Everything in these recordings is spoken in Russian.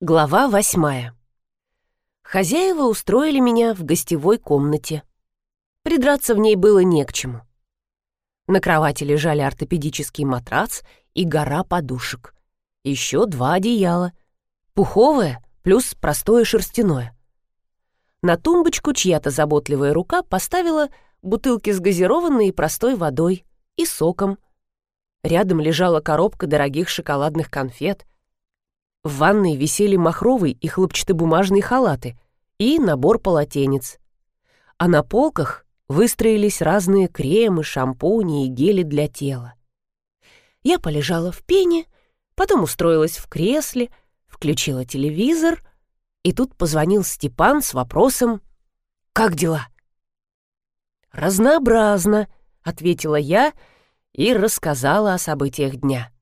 Глава восьмая. Хозяева устроили меня в гостевой комнате. Придраться в ней было не к чему. На кровати лежали ортопедический матрац и гора подушек. Еще два одеяла. Пуховое плюс простое шерстяное. На тумбочку чья-то заботливая рука поставила бутылки с газированной и простой водой и соком. Рядом лежала коробка дорогих шоколадных конфет — в ванной висели махровый и хлопчатобумажные халаты и набор полотенец. А на полках выстроились разные кремы, шампуни и гели для тела. Я полежала в пене, потом устроилась в кресле, включила телевизор, и тут позвонил Степан с вопросом «Как дела?» «Разнообразно», — ответила я и рассказала о событиях дня.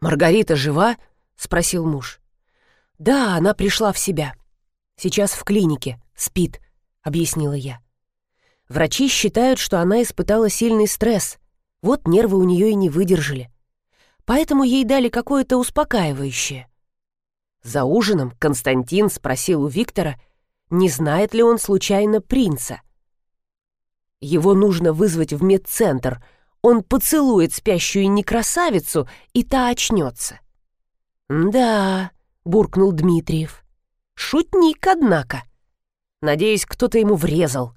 «Маргарита жива?» — спросил муж. «Да, она пришла в себя. Сейчас в клинике, спит», — объяснила я. Врачи считают, что она испытала сильный стресс. Вот нервы у нее и не выдержали. Поэтому ей дали какое-то успокаивающее. За ужином Константин спросил у Виктора, не знает ли он случайно принца. Его нужно вызвать в медцентр. Он поцелует спящую некрасавицу, и та очнется. «Да», — буркнул Дмитриев. «Шутник, однако. Надеюсь, кто-то ему врезал».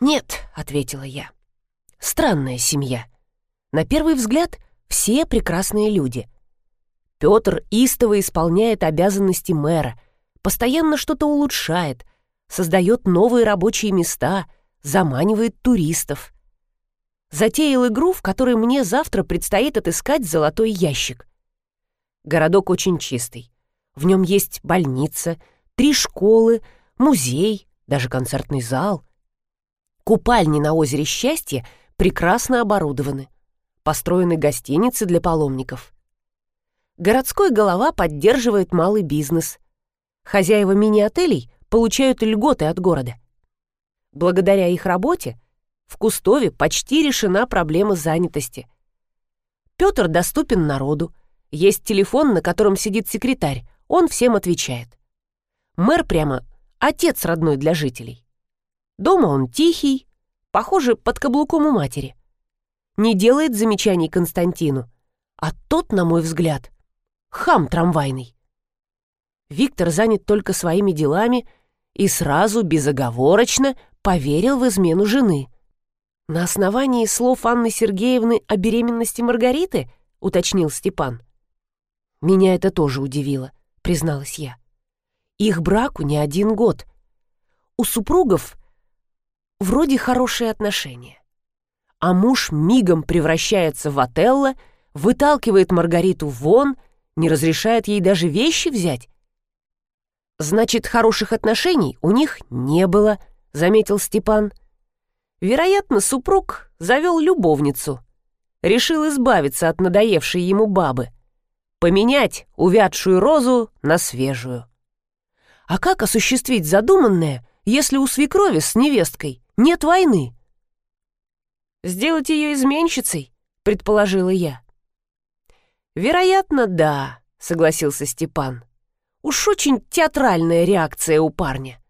«Нет», — ответила я. «Странная семья. На первый взгляд, все прекрасные люди. Петр истово исполняет обязанности мэра, постоянно что-то улучшает, создает новые рабочие места, заманивает туристов. Затеял игру, в которой мне завтра предстоит отыскать золотой ящик. Городок очень чистый. В нем есть больница, три школы, музей, даже концертный зал. Купальни на озере Счастье прекрасно оборудованы. Построены гостиницы для паломников. Городской голова поддерживает малый бизнес. Хозяева мини-отелей получают льготы от города. Благодаря их работе в Кустове почти решена проблема занятости. Петр доступен народу, есть телефон, на котором сидит секретарь. Он всем отвечает. Мэр прямо отец родной для жителей. Дома он тихий, похоже, под каблуком у матери. Не делает замечаний Константину. А тот, на мой взгляд, хам трамвайный. Виктор занят только своими делами и сразу, безоговорочно, поверил в измену жены. На основании слов Анны Сергеевны о беременности Маргариты, уточнил Степан. Меня это тоже удивило, призналась я. Их браку не один год. У супругов вроде хорошие отношения. А муж мигом превращается в Отелло, выталкивает Маргариту вон, не разрешает ей даже вещи взять. «Значит, хороших отношений у них не было», — заметил Степан. Вероятно, супруг завел любовницу. Решил избавиться от надоевшей ему бабы поменять увядшую розу на свежую. А как осуществить задуманное, если у свекрови с невесткой нет войны? Сделать ее изменщицей, предположила я. Вероятно, да, согласился Степан. Уж очень театральная реакция у парня.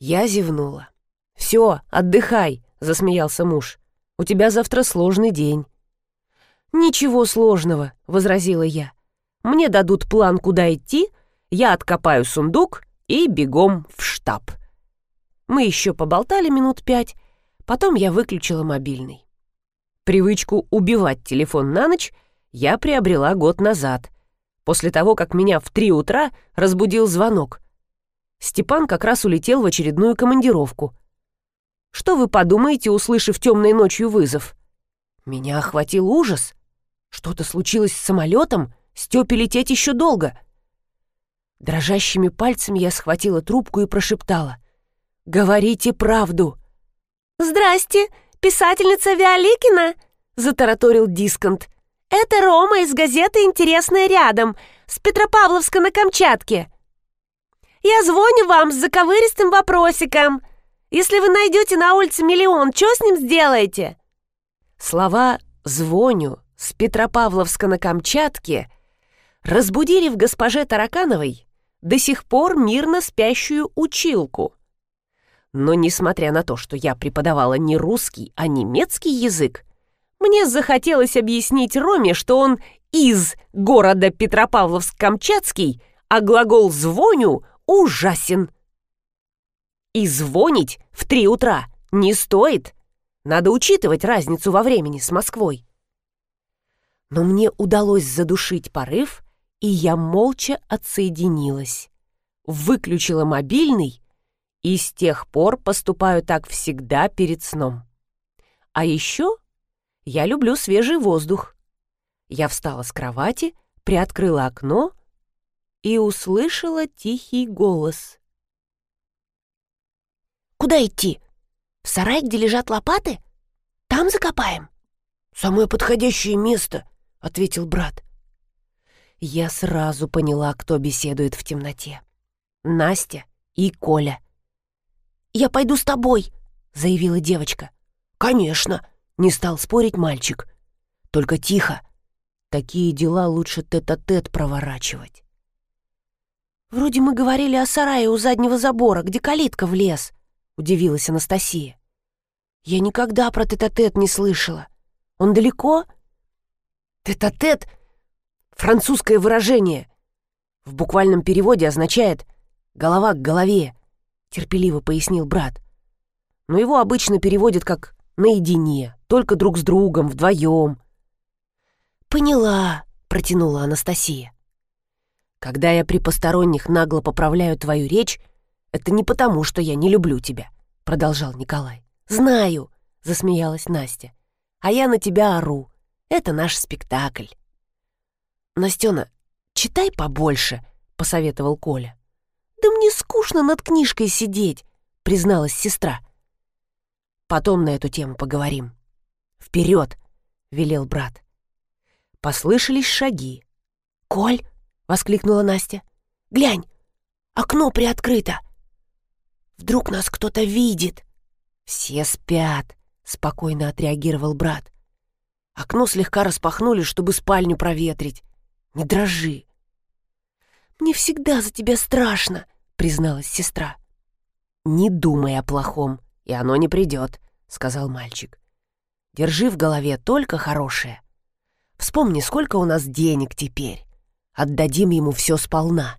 Я зевнула. «Все, отдыхай», — засмеялся муж. «У тебя завтра сложный день». «Ничего сложного», — возразила я. «Мне дадут план, куда идти, я откопаю сундук и бегом в штаб». Мы еще поболтали минут пять, потом я выключила мобильный. Привычку убивать телефон на ночь я приобрела год назад, после того, как меня в три утра разбудил звонок. Степан как раз улетел в очередную командировку. Что вы подумаете, услышав темной ночью вызов? Меня охватил ужас. Что-то случилось с самолетом? Степе лететь еще долго. Дрожащими пальцами я схватила трубку и прошептала. «Говорите правду!» «Здрасте, писательница Виоликина!» — затараторил Дисконт. «Это Рома из газеты «Интересное рядом» с Петропавловска на Камчатке. Я звоню вам с заковыристым вопросиком. Если вы найдете на улице миллион, что с ним сделаете?» Слова «звоню» с Петропавловска на Камчатке разбудили в госпоже Таракановой до сих пор мирно спящую училку. Но несмотря на то, что я преподавала не русский, а немецкий язык, мне захотелось объяснить Роме, что он из города Петропавловск-Камчатский, а глагол «звоню» ужасен. И звонить в три утра не стоит. Надо учитывать разницу во времени с Москвой. Но мне удалось задушить порыв, и я молча отсоединилась. Выключила мобильный, и с тех пор поступаю так всегда перед сном. А еще я люблю свежий воздух. Я встала с кровати, приоткрыла окно и услышала тихий голос. «Куда идти? В сарай, где лежат лопаты? Там закопаем?» «Самое подходящее место», — ответил брат. Я сразу поняла, кто беседует в темноте. Настя и Коля. «Я пойду с тобой», — заявила девочка. «Конечно», не стал спорить мальчик. Только тихо. Такие дела лучше тет-а-тет -тет проворачивать. «Вроде мы говорили о сарае у заднего забора, где калитка в лес», — удивилась Анастасия. «Я никогда про тет-а-тет -тет не слышала. Он далеко?» «Тет-а-тет — французское выражение. В буквальном переводе означает «голова к голове», — терпеливо пояснил брат. Но его обычно переводят как «наедине» только друг с другом, вдвоем. «Поняла», — протянула Анастасия. «Когда я при посторонних нагло поправляю твою речь, это не потому, что я не люблю тебя», — продолжал Николай. «Знаю», — засмеялась Настя. «А я на тебя ору. Это наш спектакль». «Настена, читай побольше», — посоветовал Коля. «Да мне скучно над книжкой сидеть», — призналась сестра. «Потом на эту тему поговорим», «Вперед!» — велел брат. Послышались шаги. «Коль!» — воскликнула Настя. «Глянь, окно приоткрыто. Вдруг нас кто-то видит?» «Все спят», — спокойно отреагировал брат. Окно слегка распахнули, чтобы спальню проветрить. «Не дрожи!» «Мне всегда за тебя страшно», — призналась сестра. «Не думай о плохом, и оно не придет», — сказал мальчик. Держи в голове только хорошее. Вспомни, сколько у нас денег теперь. Отдадим ему все сполна.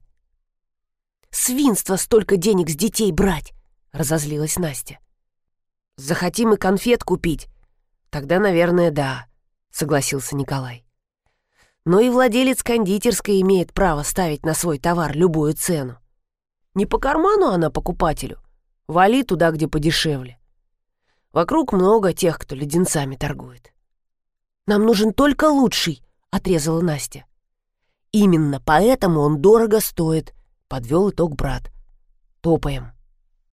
«Свинство столько денег с детей брать!» — разозлилась Настя. «Захотим и конфет купить. Тогда, наверное, да», — согласился Николай. Но и владелец кондитерской имеет право ставить на свой товар любую цену. Не по карману она покупателю. Вали туда, где подешевле. Вокруг много тех, кто леденцами торгует. «Нам нужен только лучший», — отрезала Настя. «Именно поэтому он дорого стоит», — подвел итог брат. «Топаем».